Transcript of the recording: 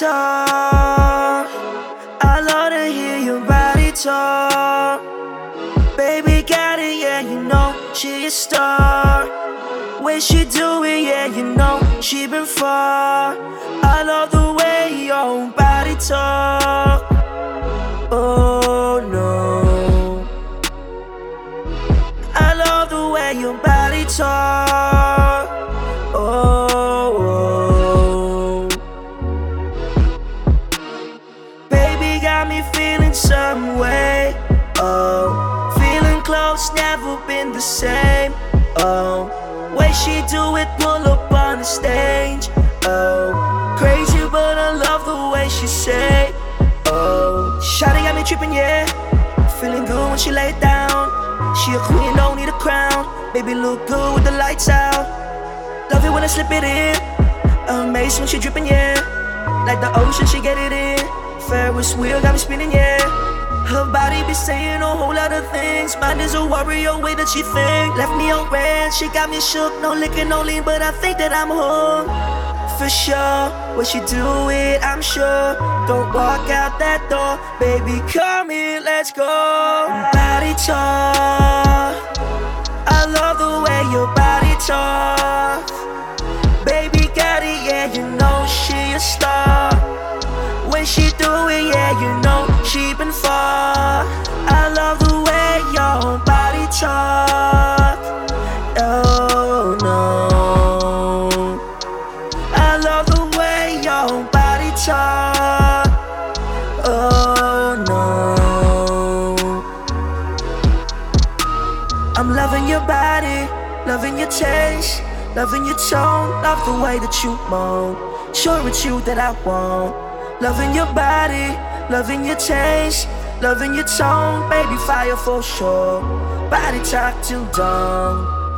talk. I love to hear your body talk. Baby got it, yeah, you know she a star. Way she do it, yeah, you know she been far. I love the way your body talk. Oh no. I love the way your body talk. The same. Oh, way she do it, pull up on the stage. Oh, crazy, but I love the way she say. Oh, Shawty got me tripping, yeah. Feeling good when she lay down. She a queen, don't need a crown. Baby look good with the lights out. Love it when I slip it in. Amazed when she dripping, yeah. Like the ocean, she get it in. Ferris wheel got me spinning, yeah. Her body be saying a whole lot of things. Mind is a warrior, way that she think. Left me on red, she got me shook. No liquor, no lean, but I think that I'm hooked. For sure, when she do it, I'm sure. Don't walk out that door, baby, come here, let's go. Body talk. I love the way your body talk. Baby got it, yeah, you know she a star. When she do it, yeah, you know she and far. I love the way your body talk. Oh no. I love the way your body talk. Oh no. I'm loving your body, loving your taste, loving your tone, love the way that you moan. Sure it's you that I want. Loving your body, loving your taste, loving your tone, baby fire for sure. Body talk till dawn.